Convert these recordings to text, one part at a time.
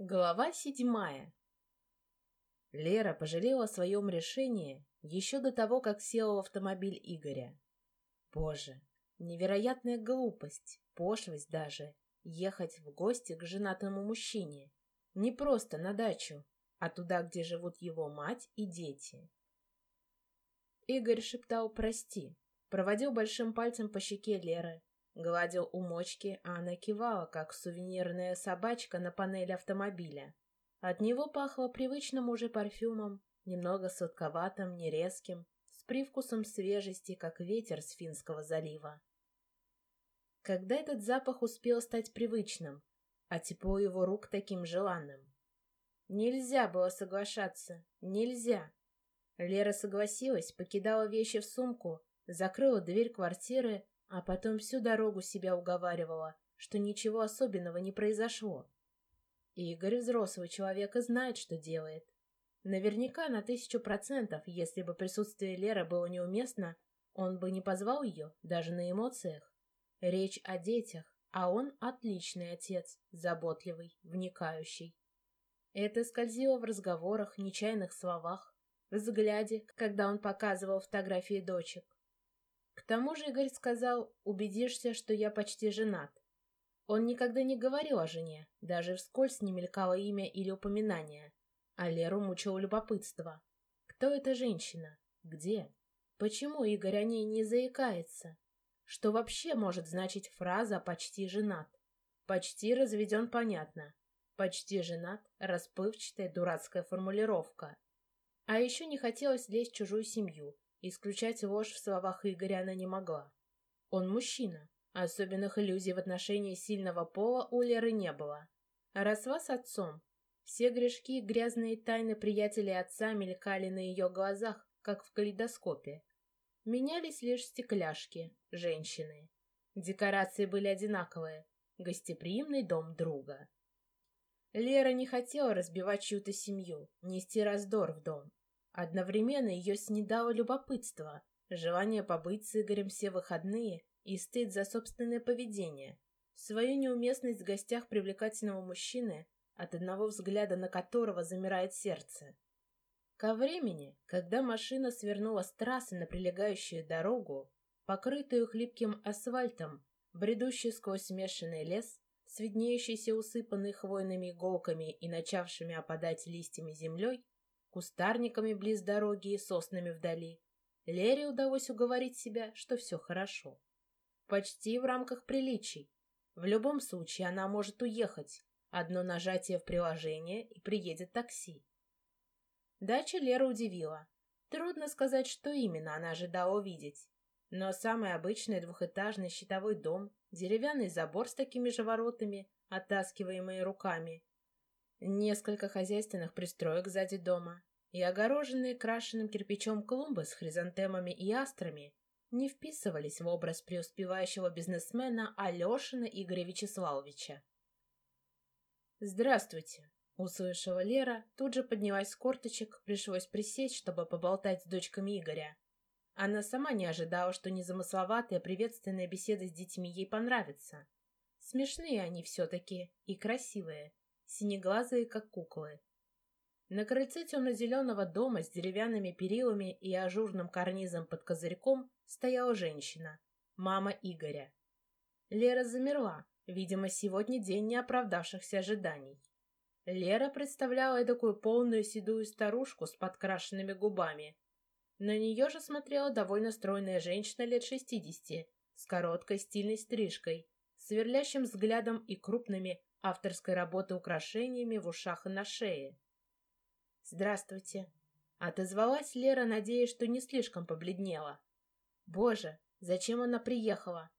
Глава седьмая. Лера пожалела о своем решении еще до того, как села в автомобиль Игоря. Боже, невероятная глупость, пошлость даже, ехать в гости к женатому мужчине. Не просто на дачу, а туда, где живут его мать и дети. Игорь шептал «прости», проводил большим пальцем по щеке Леры, Гладил у мочки, а она кивала, как сувенирная собачка на панели автомобиля. От него пахло привычным уже парфюмом, немного сладковатым, нерезким, с привкусом свежести, как ветер с Финского залива. Когда этот запах успел стать привычным, а тепло его рук таким желанным? Нельзя было соглашаться, нельзя. Лера согласилась, покидала вещи в сумку, закрыла дверь квартиры, а потом всю дорогу себя уговаривала, что ничего особенного не произошло. Игорь взрослый человек и знает, что делает. Наверняка на тысячу процентов, если бы присутствие Леры было неуместно, он бы не позвал ее, даже на эмоциях. Речь о детях, а он отличный отец, заботливый, вникающий. Это скользило в разговорах, нечаянных словах, взгляде, когда он показывал фотографии дочек. К тому же Игорь сказал, убедишься, что я почти женат. Он никогда не говорил о жене, даже вскользь не мелькало имя или упоминание. А Леру мучило любопытство. Кто эта женщина? Где? Почему Игорь о ней не заикается? Что вообще может значить фраза «почти женат»? Почти разведен, понятно. Почти женат — расплывчатая дурацкая формулировка. А еще не хотелось лезть в чужую семью, Исключать ложь в словах Игоря она не могла. Он мужчина. Особенных иллюзий в отношении сильного пола у Леры не было. Росла с отцом. Все грешки и грязные тайны приятелей отца мелькали на ее глазах, как в калейдоскопе. Менялись лишь стекляшки, женщины. Декорации были одинаковые. Гостеприимный дом друга. Лера не хотела разбивать чью-то семью, нести раздор в дом. Одновременно ее снедало любопытство, желание побыть с Игорем все выходные и стыд за собственное поведение, свою неуместность в гостях привлекательного мужчины, от одного взгляда на которого замирает сердце. Ко времени, когда машина свернула с трассы на прилегающую дорогу, покрытую хлипким асфальтом, бредущий сквозь смешанный лес, с виднеющейся хвойными иголками и начавшими опадать листьями землей, кустарниками близ дороги и соснами вдали. Лере удалось уговорить себя, что все хорошо. Почти в рамках приличий. В любом случае она может уехать. Одно нажатие в приложение, и приедет такси. Дача Лера удивила. Трудно сказать, что именно она ожидала увидеть. Но самый обычный двухэтажный щитовой дом, деревянный забор с такими же воротами, оттаскиваемые руками, Несколько хозяйственных пристроек сзади дома и огороженные крашенным кирпичом клумбы с хризантемами и астрами не вписывались в образ преуспевающего бизнесмена Алешина Игоря Вячеславовича. «Здравствуйте!» — услышала Лера, тут же поднялась с корточек, пришлось присесть, чтобы поболтать с дочками Игоря. Она сама не ожидала, что незамысловатая приветственная беседа с детьми ей понравится. Смешные они все-таки и красивые синеглазые, как куклы. На крыльце темно-зеленого дома с деревянными перилами и ажурным карнизом под козырьком стояла женщина, мама Игоря. Лера замерла, видимо, сегодня день неоправдавшихся ожиданий. Лера представляла такую полную седую старушку с подкрашенными губами. На нее же смотрела довольно стройная женщина лет шестидесяти, с короткой стильной стрижкой, сверлящим взглядом и крупными, авторской работы украшениями в ушах и на шее. «Здравствуйте!» — отозвалась Лера, надеясь, что не слишком побледнела. «Боже, зачем она приехала?»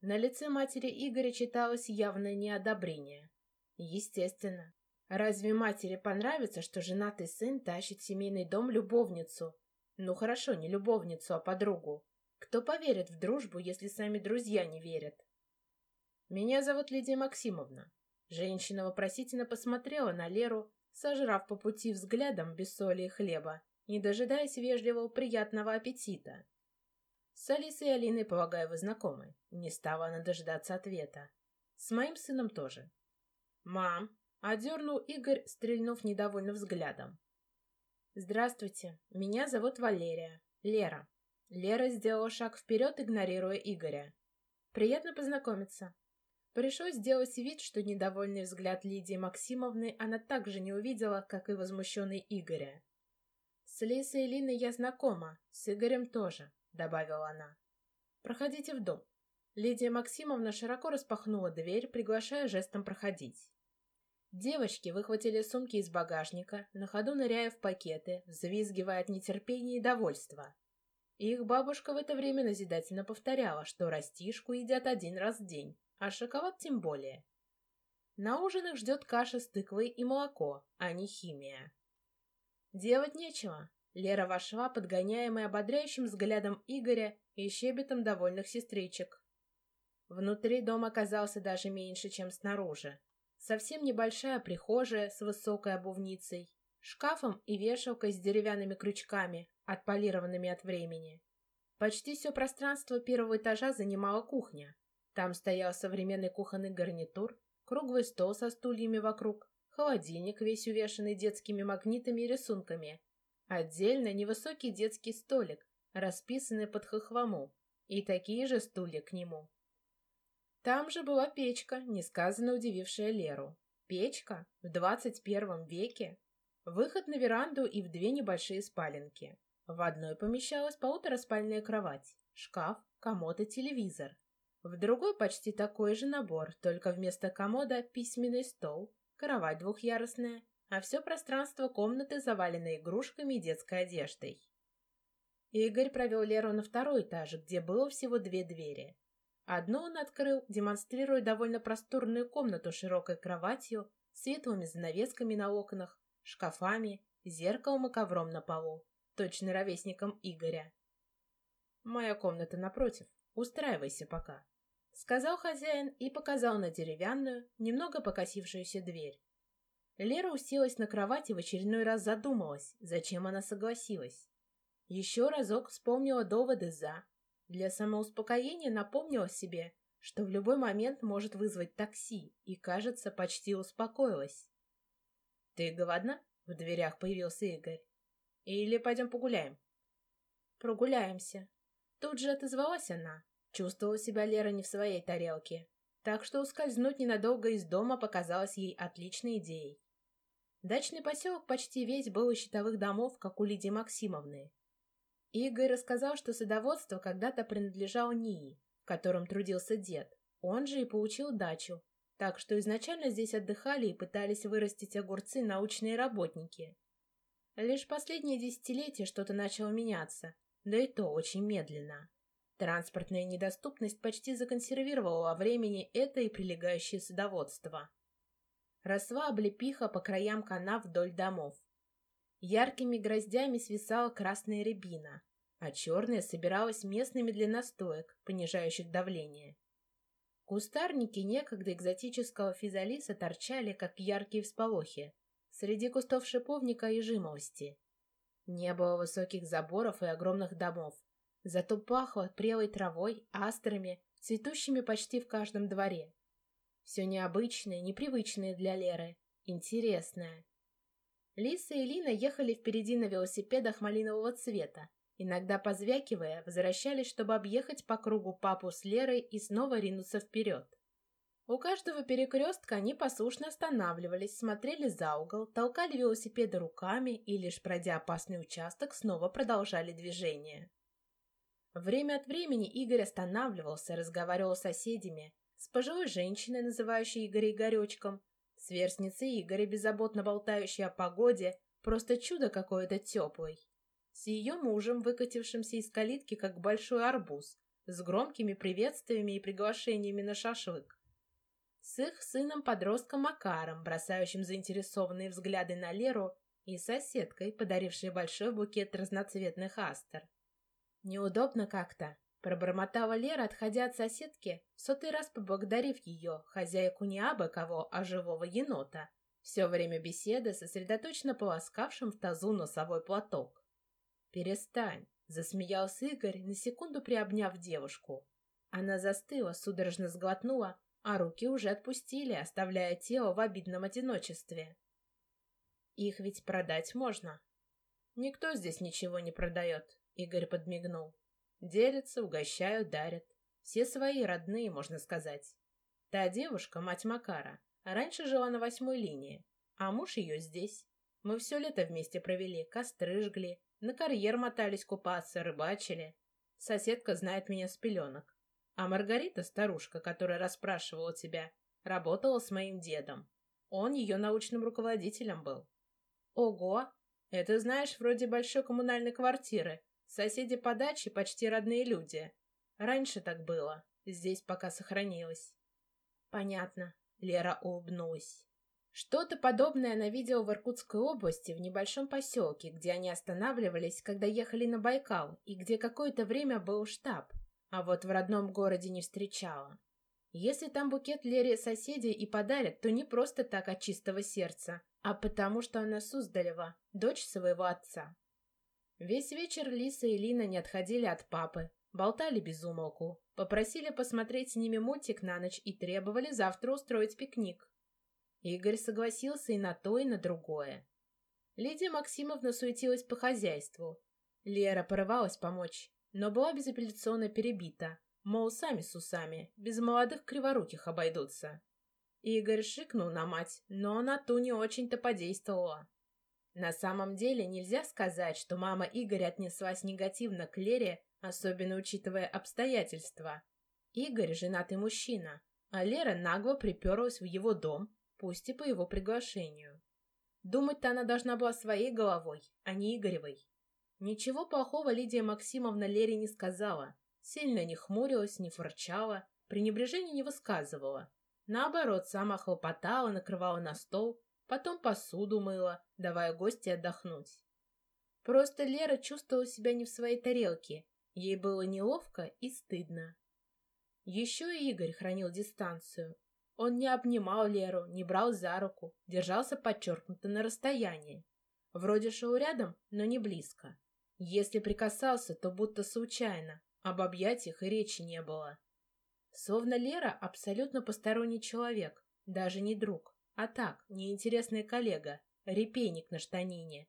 На лице матери Игоря читалось явное неодобрение. Естественно. Разве матери понравится, что женатый сын тащит в семейный дом любовницу? Ну хорошо, не любовницу, а подругу. Кто поверит в дружбу, если сами друзья не верят? Меня зовут Лидия Максимовна. Женщина вопросительно посмотрела на Леру, сожрав по пути взглядом без соли и хлеба, не дожидаясь вежливого приятного аппетита. С Алисой и Алиной, полагаю, вы знакомы. Не стала она дожидаться ответа. С моим сыном тоже. «Мам, Одернул Игорь, стрельнув недовольно взглядом. «Здравствуйте, меня зовут Валерия. Лера». Лера сделала шаг вперед, игнорируя Игоря. «Приятно познакомиться». Пришлось сделать вид, что недовольный взгляд Лидии Максимовны она также не увидела, как и возмущенный Игоря. «С Лисой и Линой я знакома, с Игорем тоже», — добавила она. «Проходите в дом». Лидия Максимовна широко распахнула дверь, приглашая жестом проходить. Девочки выхватили сумки из багажника, на ходу ныряя в пакеты, взвизгивая от нетерпения и довольства. Их бабушка в это время назидательно повторяла, что растишку едят один раз в день, а шоколад тем более. На ужин их ждет каша с тыквой и молоко, а не химия. Делать нечего. Лера вошла, подгоняемая ободряющим взглядом Игоря и щебетом довольных сестричек. Внутри дом оказался даже меньше, чем снаружи. Совсем небольшая прихожая с высокой обувницей, шкафом и вешалкой с деревянными крючками, отполированными от времени. Почти все пространство первого этажа занимала кухня. Там стоял современный кухонный гарнитур, круглый стол со стульями вокруг, холодильник, весь увешанный детскими магнитами и рисунками. Отдельно невысокий детский столик, расписанный под хохлому, и такие же стулья к нему. Там же была печка, несказанно удивившая Леру. Печка в двадцать первом веке. Выход на веранду и в две небольшие спаленки. В одной помещалась полутораспальная кровать, шкаф, комод и телевизор. В другой почти такой же набор, только вместо комода письменный стол, кровать двухъярусная, а все пространство комнаты завалено игрушками и детской одеждой. Игорь провел Леру на второй этаж, где было всего две двери. Одну он открыл, демонстрируя довольно просторную комнату с широкой кроватью, светлыми занавесками на окнах, шкафами, зеркалом и ковром на полу, точно ровесником Игоря. «Моя комната напротив. Устраивайся пока», — сказал хозяин и показал на деревянную, немного покосившуюся дверь. Лера уселась на кровати и в очередной раз задумалась, зачем она согласилась. Еще разок вспомнила доводы «за», для самоуспокоения напомнила себе, что в любой момент может вызвать такси, и, кажется, почти успокоилась. «Ты голодна?» — в дверях появился Игорь. «Или пойдем погуляем?» «Прогуляемся». Тут же отозвалась она. Чувствовала себя Лера не в своей тарелке, так что ускользнуть ненадолго из дома показалось ей отличной идеей. Дачный поселок почти весь был из щитовых домов, как у Лидии Максимовны, Игорь рассказал, что садоводство когда-то принадлежало НИИ, в котором трудился дед. Он же и получил дачу. Так что изначально здесь отдыхали и пытались вырастить огурцы научные работники. Лишь последние десятилетия что-то начало меняться, да и то очень медленно. Транспортная недоступность почти законсервировала времени это и прилегающее садоводство. Росла облепиха по краям канав вдоль домов. Яркими гроздями свисала красная рябина, а черная собиралась местными для настоек, понижающих давление. Кустарники некогда экзотического физалиса торчали, как яркие всполохи, среди кустов шиповника и жимолости. Не было высоких заборов и огромных домов, зато пахло прелой травой, астрами, цветущими почти в каждом дворе. Все необычное, непривычное для Леры, интересное. Лиса и Лина ехали впереди на велосипедах малинового цвета. Иногда, позвякивая, возвращались, чтобы объехать по кругу папу с Лерой и снова ринуться вперед. У каждого перекрестка они послушно останавливались, смотрели за угол, толкали велосипеды руками и, лишь пройдя опасный участок, снова продолжали движение. Время от времени Игорь останавливался, разговаривал с соседями, с пожилой женщиной, называющей Игоря Игоречком, Сверстница Игоря, беззаботно болтающая о погоде, просто чудо какое-то теплый. С ее мужем, выкатившимся из калитки, как большой арбуз, с громкими приветствиями и приглашениями на шашлык. С их сыном-подростком Макаром, бросающим заинтересованные взгляды на Леру, и соседкой, подарившей большой букет разноцветных астер. Неудобно как-то, Пробормотала Лера, отходя от соседки, в сотый раз поблагодарив ее, хозяйку не абы кого, а живого енота, все время беседы сосредоточенно полоскавшим в тазу носовой платок. «Перестань!» — засмеялся Игорь, на секунду приобняв девушку. Она застыла, судорожно сглотнула, а руки уже отпустили, оставляя тело в обидном одиночестве. Их ведь продать можно. Никто здесь ничего не продает, Игорь подмигнул. Делятся, угощают, дарят. Все свои, родные, можно сказать. Та девушка, мать Макара, раньше жила на восьмой линии, а муж ее здесь. Мы все лето вместе провели, костры жгли, на карьер мотались купаться, рыбачили. Соседка знает меня с пеленок. А Маргарита, старушка, которая расспрашивала тебя, работала с моим дедом. Он ее научным руководителем был. Ого! Это, знаешь, вроде большой коммунальной квартиры. Соседи по даче почти родные люди. Раньше так было. Здесь пока сохранилось. Понятно. Лера улыбнулась. Что-то подобное она видела в Иркутской области, в небольшом поселке, где они останавливались, когда ехали на Байкал, и где какое-то время был штаб, а вот в родном городе не встречала. Если там букет Лере соседей и подарят, то не просто так от чистого сердца, а потому что она Суздалева, дочь своего отца. Весь вечер Лиса и Лина не отходили от папы, болтали без умолку, попросили посмотреть с ними мультик на ночь и требовали завтра устроить пикник. Игорь согласился и на то, и на другое. Лидия Максимовна суетилась по хозяйству. Лера порывалась помочь, но была безапелляционно перебита. Мол, сами с усами, без молодых криворуких обойдутся. Игорь шикнул на мать, но на ту не очень-то подействовала. На самом деле нельзя сказать, что мама Игоря отнеслась негативно к Лере, особенно учитывая обстоятельства. Игорь – женатый мужчина, а Лера нагло приперлась в его дом, пусть и по его приглашению. Думать-то она должна была своей головой, а не Игоревой. Ничего плохого Лидия Максимовна Лере не сказала, сильно не хмурилась, не фырчала, пренебрежения не высказывала. Наоборот, сама хлопотала, накрывала на стол, потом посуду мыла, давая гости отдохнуть. Просто Лера чувствовала себя не в своей тарелке, ей было неловко и стыдно. Еще и Игорь хранил дистанцию, он не обнимал Леру, не брал за руку, держался подчеркнуто на расстоянии. Вроде шел рядом, но не близко. Если прикасался, то будто случайно, об объятиях и речи не было. Словно Лера абсолютно посторонний человек, даже не друг, а так, неинтересный коллега, репейник на штанине.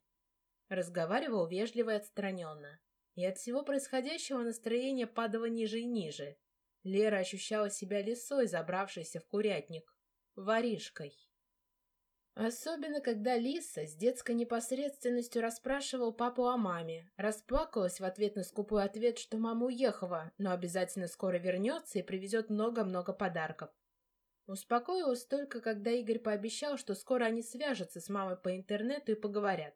Разговаривал вежливо и отстраненно, и от всего происходящего настроение падало ниже и ниже, Лера ощущала себя лисой, забравшейся в курятник, воришкой. Особенно, когда Лиса с детской непосредственностью расспрашивал папу о маме, расплакалась в ответ на скупой ответ, что мама уехала, но обязательно скоро вернется и привезет много-много подарков. Успокоилась только, когда Игорь пообещал, что скоро они свяжутся с мамой по интернету и поговорят.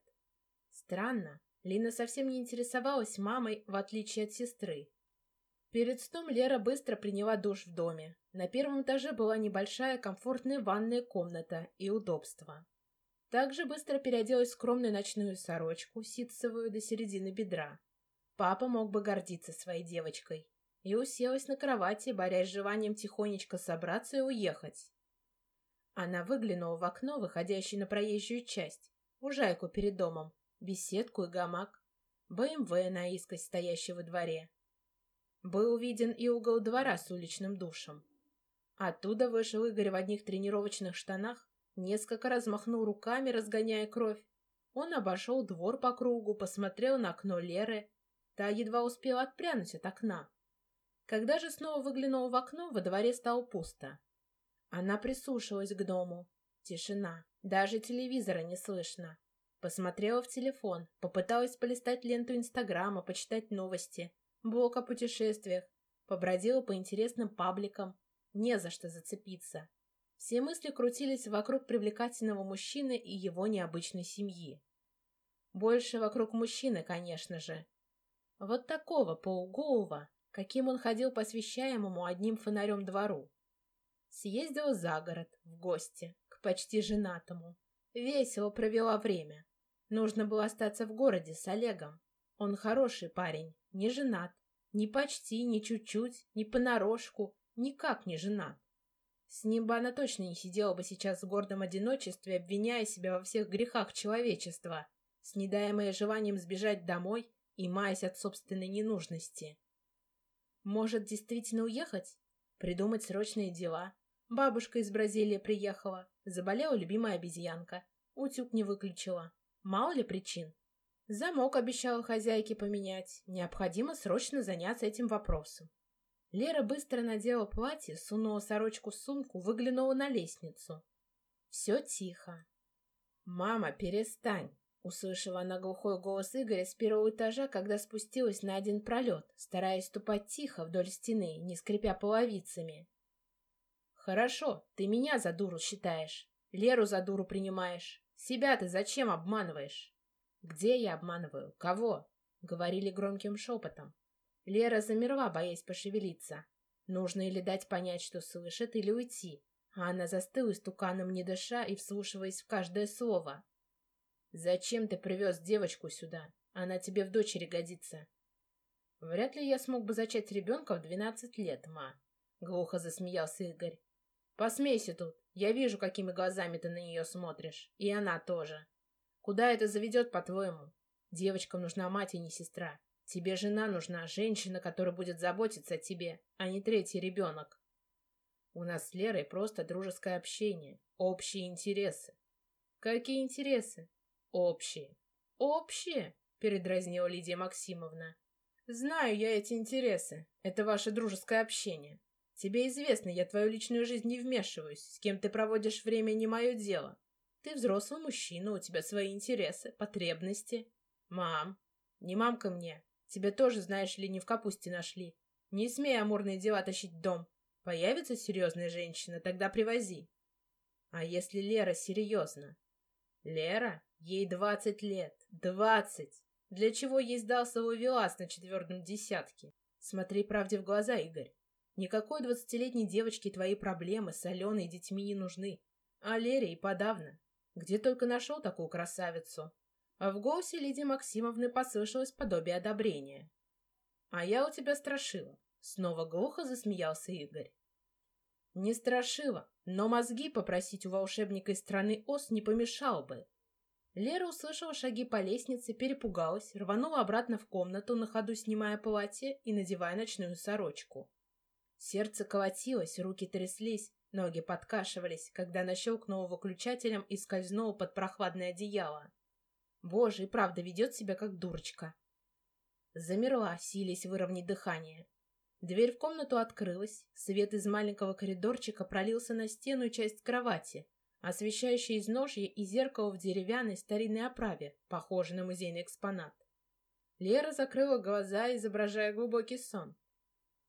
Странно, Лина совсем не интересовалась мамой, в отличие от сестры. Перед сном Лера быстро приняла душ в доме. На первом этаже была небольшая комфортная ванная комната и удобства. Также быстро переоделась в скромную ночную сорочку, ситцевую до середины бедра. Папа мог бы гордиться своей девочкой. И уселась на кровати, борясь с желанием тихонечко собраться и уехать. Она выглянула в окно, выходящее на проезжую часть, лужайку перед домом, беседку и гамак, БМВ наискось, стоящий во дворе. Был виден и угол двора с уличным душем. Оттуда вышел Игорь в одних тренировочных штанах, несколько раз махнул руками, разгоняя кровь. Он обошел двор по кругу, посмотрел на окно Леры. Та едва успела отпрянуть от окна. Когда же снова выглянул в окно, во дворе стало пусто. Она прислушалась к дому. Тишина. Даже телевизора не слышно. Посмотрела в телефон, попыталась полистать ленту Инстаграма, почитать новости. Блог о путешествиях. Побродила по интересным пабликам. Не за что зацепиться. Все мысли крутились вокруг привлекательного мужчины и его необычной семьи. Больше вокруг мужчины, конечно же. Вот такого полуголого, каким он ходил по освещаемому одним фонарем двору. Съездила за город, в гости, к почти женатому. Весело провела время. Нужно было остаться в городе с Олегом. Он хороший парень, не женат. Ни почти, ни чуть-чуть, ни понарошку, никак не женат. С ним бы она точно не сидела бы сейчас в гордом одиночестве, обвиняя себя во всех грехах человечества, снедаемая желанием сбежать домой и маясь от собственной ненужности. Может, действительно уехать? Придумать срочные дела? Бабушка из Бразилии приехала. Заболела любимая обезьянка. Утюг не выключила. Мало ли причин. Замок обещала хозяйке поменять. Необходимо срочно заняться этим вопросом. Лера быстро надела платье, сунула сорочку в сумку, выглянула на лестницу. Все тихо. «Мама, перестань!» — услышала она глухой голос Игоря с первого этажа, когда спустилась на один пролет, стараясь ступать тихо вдоль стены, не скрипя половицами. «Хорошо, ты меня за дуру считаешь, Леру за дуру принимаешь. Себя ты зачем обманываешь?» «Где я обманываю? Кого?» — говорили громким шепотом. Лера замерла, боясь пошевелиться. Нужно или дать понять, что слышит, или уйти. А она застыла стуканом не дыша и вслушиваясь в каждое слово. «Зачем ты привез девочку сюда? Она тебе в дочери годится». «Вряд ли я смог бы зачать ребенка в двенадцать лет, ма», — глухо засмеялся Игорь. «Посмейся тут. Я вижу, какими глазами ты на нее смотришь. И она тоже. Куда это заведет, по-твоему? Девочкам нужна мать, и не сестра. Тебе жена нужна, женщина, которая будет заботиться о тебе, а не третий ребенок. У нас с Лерой просто дружеское общение, общие интересы. Какие интересы? Общие. Общие? Передразнила Лидия Максимовна. Знаю я эти интересы. Это ваше дружеское общение. Тебе известно, я твою личную жизнь не вмешиваюсь. С кем ты проводишь время, не мое дело. Ты взрослый мужчина, у тебя свои интересы, потребности. Мам, не мамка мне, Тебя тоже, знаешь ли, не в капусте нашли. Не смей амурные дела тащить дом. Появится серьезная женщина, тогда привози. А если Лера серьезно? Лера? Ей двадцать лет. Двадцать! Для чего ей сдался ловелас на четвертом десятке? Смотри правде в глаза, Игорь. Никакой двадцатилетней девочке твои проблемы с Аленой и детьми не нужны. А Лере и подавно. Где только нашел такую красавицу. А в голосе Лидии Максимовны послышалось подобие одобрения. «А я у тебя страшила», — снова глухо засмеялся Игорь. «Не страшила, но мозги попросить у волшебника из страны Ос не помешал бы». Лера услышала шаги по лестнице, перепугалась, рванула обратно в комнату, на ходу снимая платье и надевая ночную сорочку. Сердце колотилось, руки тряслись, ноги подкашивались, когда она щелкнула выключателем и скользнула под прохладное одеяло. Боже, и правда ведет себя как дурочка. Замерла, силясь выровнять дыхание. Дверь в комнату открылась, свет из маленького коридорчика пролился на стену и часть кровати, освещающая изножье и зеркало в деревянной старинной оправе, похожей на музейный экспонат. Лера закрыла глаза, изображая глубокий сон.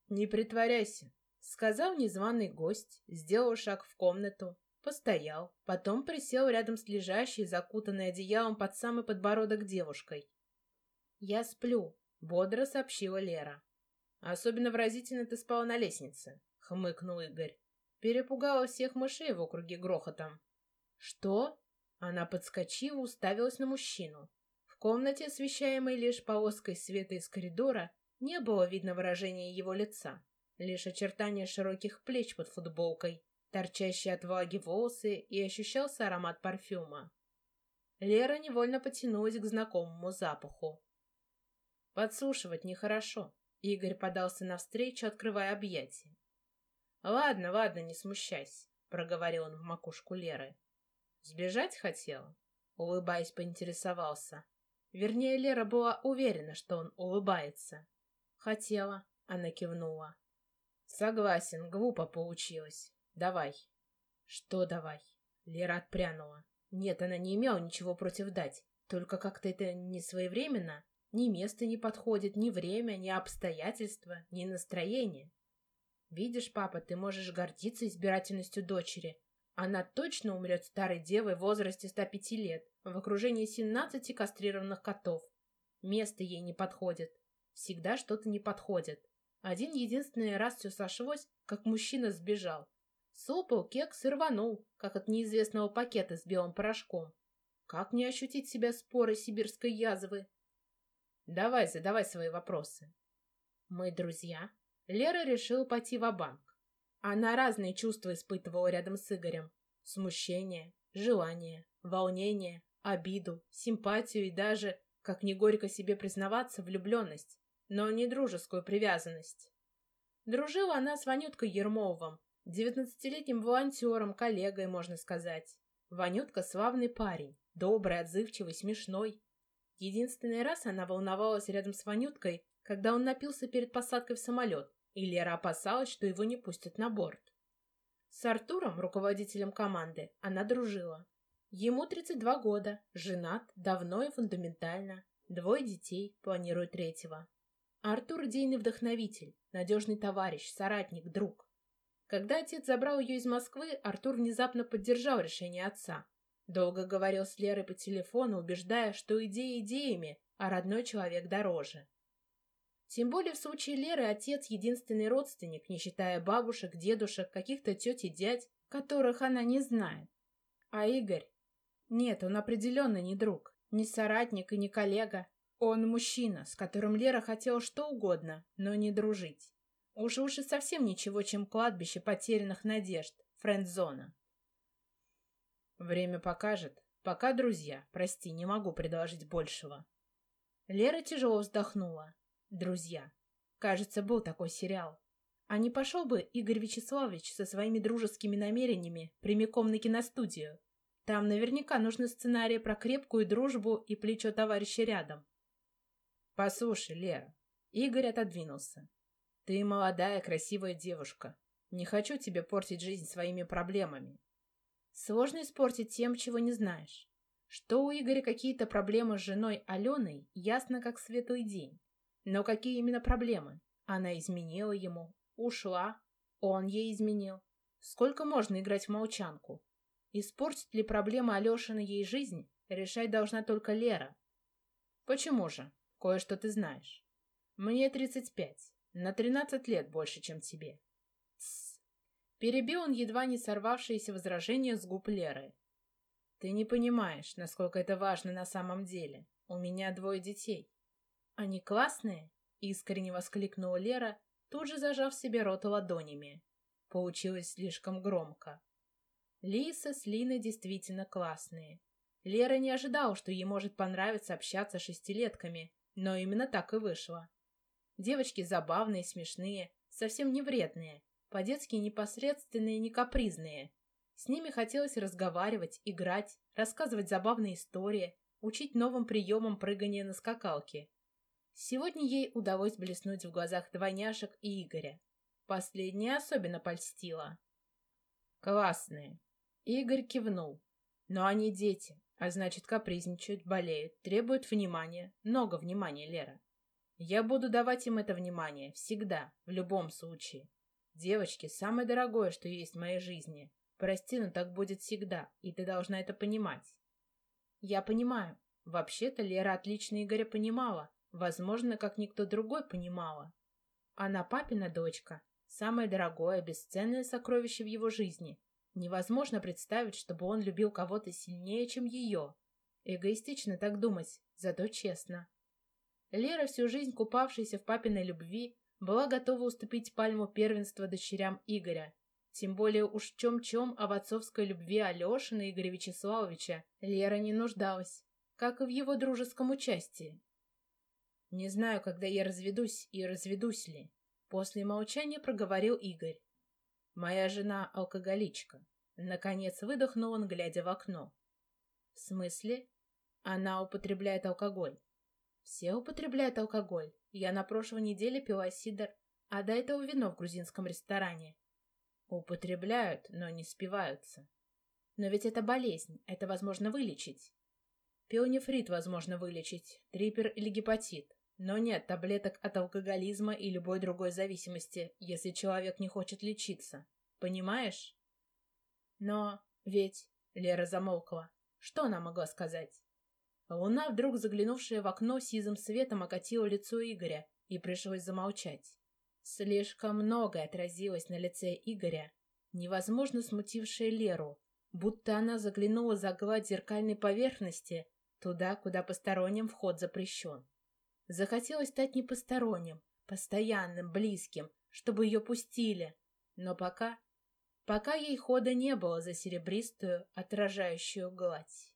«Не притворяйся», — сказал незваный гость, сделал шаг в комнату, Постоял, потом присел рядом с лежащей, закутанной одеялом под самый подбородок девушкой. «Я сплю», — бодро сообщила Лера. «Особенно выразительно ты спала на лестнице», — хмыкнул Игорь. Перепугала всех мышей в округе грохотом. «Что?» Она подскочила, уставилась на мужчину. В комнате, освещаемой лишь полоской света из коридора, не было видно выражения его лица, лишь очертания широких плеч под футболкой торчащие от влаги волосы и ощущался аромат парфюма. Лера невольно потянулась к знакомому запаху. Подслушивать нехорошо. Игорь подался навстречу, открывая объятия. «Ладно, ладно, не смущайся», — проговорил он в макушку Леры. «Сбежать хотела?» Улыбаясь, поинтересовался. Вернее, Лера была уверена, что он улыбается. «Хотела», — она кивнула. «Согласен, глупо получилось. Давай. Что давай? Лера отпрянула. Нет, она не имела ничего против дать. Только как-то это не своевременно. Ни место не подходит, ни время, ни обстоятельства, ни настроение. Видишь, папа, ты можешь гордиться избирательностью дочери. Она точно умрет старой девой в возрасте 105 лет, в окружении 17 кастрированных котов. Место ей не подходит. Всегда что-то не подходит. Один единственный раз все сошлось, как мужчина сбежал. Сопал кекс и рванул, как от неизвестного пакета с белым порошком. Как не ощутить себя спорой сибирской язвы? Давай, задавай свои вопросы. Мы друзья. Лера решила пойти в банк Она разные чувства испытывала рядом с Игорем. Смущение, желание, волнение, обиду, симпатию и даже, как не горько себе признаваться, влюбленность, но не дружескую привязанность. Дружила она с Ванюткой Ермовым, Девятнадцатилетним волонтером, коллегой, можно сказать. Ванютка славный парень, добрый, отзывчивый, смешной. Единственный раз она волновалась рядом с Ванюткой, когда он напился перед посадкой в самолет, и Лера опасалась, что его не пустят на борт. С Артуром, руководителем команды, она дружила. Ему 32 года, женат, давно и фундаментально, двое детей, планирует третьего. Артур – идейный вдохновитель, надежный товарищ, соратник, друг. Когда отец забрал ее из Москвы, Артур внезапно поддержал решение отца. Долго говорил с Лерой по телефону, убеждая, что идеи идеями, а родной человек дороже. Тем более в случае Леры отец единственный родственник, не считая бабушек, дедушек, каких-то теть и дядь, которых она не знает. А Игорь? Нет, он определенно не друг, не соратник и не коллега. Он мужчина, с которым Лера хотела что угодно, но не дружить. Уж лучше совсем ничего, чем кладбище потерянных надежд, френд-зона. Время покажет. Пока, друзья, прости, не могу предложить большего. Лера тяжело вздохнула. Друзья. Кажется, был такой сериал. А не пошел бы Игорь Вячеславович со своими дружескими намерениями прямиком на киностудию? Там наверняка нужны сценарии про крепкую дружбу и плечо товарища рядом. Послушай, Лера. Игорь отодвинулся. Ты молодая, красивая девушка. Не хочу тебе портить жизнь своими проблемами. Сложно испортить тем, чего не знаешь. Что у Игоря какие-то проблемы с женой Аленой, ясно как светлый день. Но какие именно проблемы? Она изменила ему, ушла, он ей изменил. Сколько можно играть в молчанку? Испортит ли проблема Алешина ей жизнь, решать должна только Лера. Почему же? Кое-что ты знаешь. Мне 35, на 13 лет больше, чем тебе. Тссс. Перебил он едва не сорвавшееся возражение с губ Леры. Ты не понимаешь, насколько это важно на самом деле. У меня двое детей. «Они классные!» — искренне воскликнула Лера, тут же зажав себе рот ладонями. Получилось слишком громко. Лиса с Линой действительно классные. Лера не ожидала, что ей может понравиться общаться с шестилетками, но именно так и вышло. Девочки забавные, смешные, совсем не вредные, по-детски непосредственные, не капризные. С ними хотелось разговаривать, играть, рассказывать забавные истории, учить новым приемам прыгания на скакалке. Сегодня ей удалось блеснуть в глазах двойняшек и Игоря. Последняя особенно польстила. «Классные!» Игорь кивнул. «Но они дети, а значит капризничают, болеют, требуют внимания, много внимания, Лера. Я буду давать им это внимание, всегда, в любом случае. Девочки, самое дорогое, что есть в моей жизни. Прости, но так будет всегда, и ты должна это понимать». «Я понимаю. Вообще-то Лера отлично Игоря понимала, Возможно, как никто другой понимала. Она папина дочка, самое дорогое, бесценное сокровище в его жизни. Невозможно представить, чтобы он любил кого-то сильнее, чем ее. Эгоистично так думать, зато честно. Лера, всю жизнь купавшаяся в папиной любви, была готова уступить пальму первенства дочерям Игоря. Тем более уж чем-чем, а в отцовской любви Алешина Игоря Вячеславовича Лера не нуждалась, как и в его дружеском участии. Не знаю, когда я разведусь и разведусь ли. После молчания проговорил Игорь. Моя жена алкоголичка. Наконец выдохнул он, глядя в окно. В смысле? Она употребляет алкоголь. Все употребляют алкоголь. Я на прошлой неделе пила сидр, а до этого вино в грузинском ресторане. Употребляют, но не спиваются. Но ведь это болезнь, это возможно вылечить. Пионефрит возможно вылечить, трипер или гепатит. Но нет таблеток от алкоголизма и любой другой зависимости, если человек не хочет лечиться. Понимаешь? Но ведь... Лера замолкла. Что она могла сказать? Луна, вдруг заглянувшая в окно сизым светом, окатила лицо Игоря, и пришлось замолчать. Слишком многое отразилось на лице Игоря, невозможно смутившее Леру, будто она заглянула за гладь зеркальной поверхности, туда, куда посторонним вход запрещен. Захотелось стать не посторонним, постоянным, близким, чтобы ее пустили. Но пока... Пока ей хода не было за серебристую, отражающую гладь.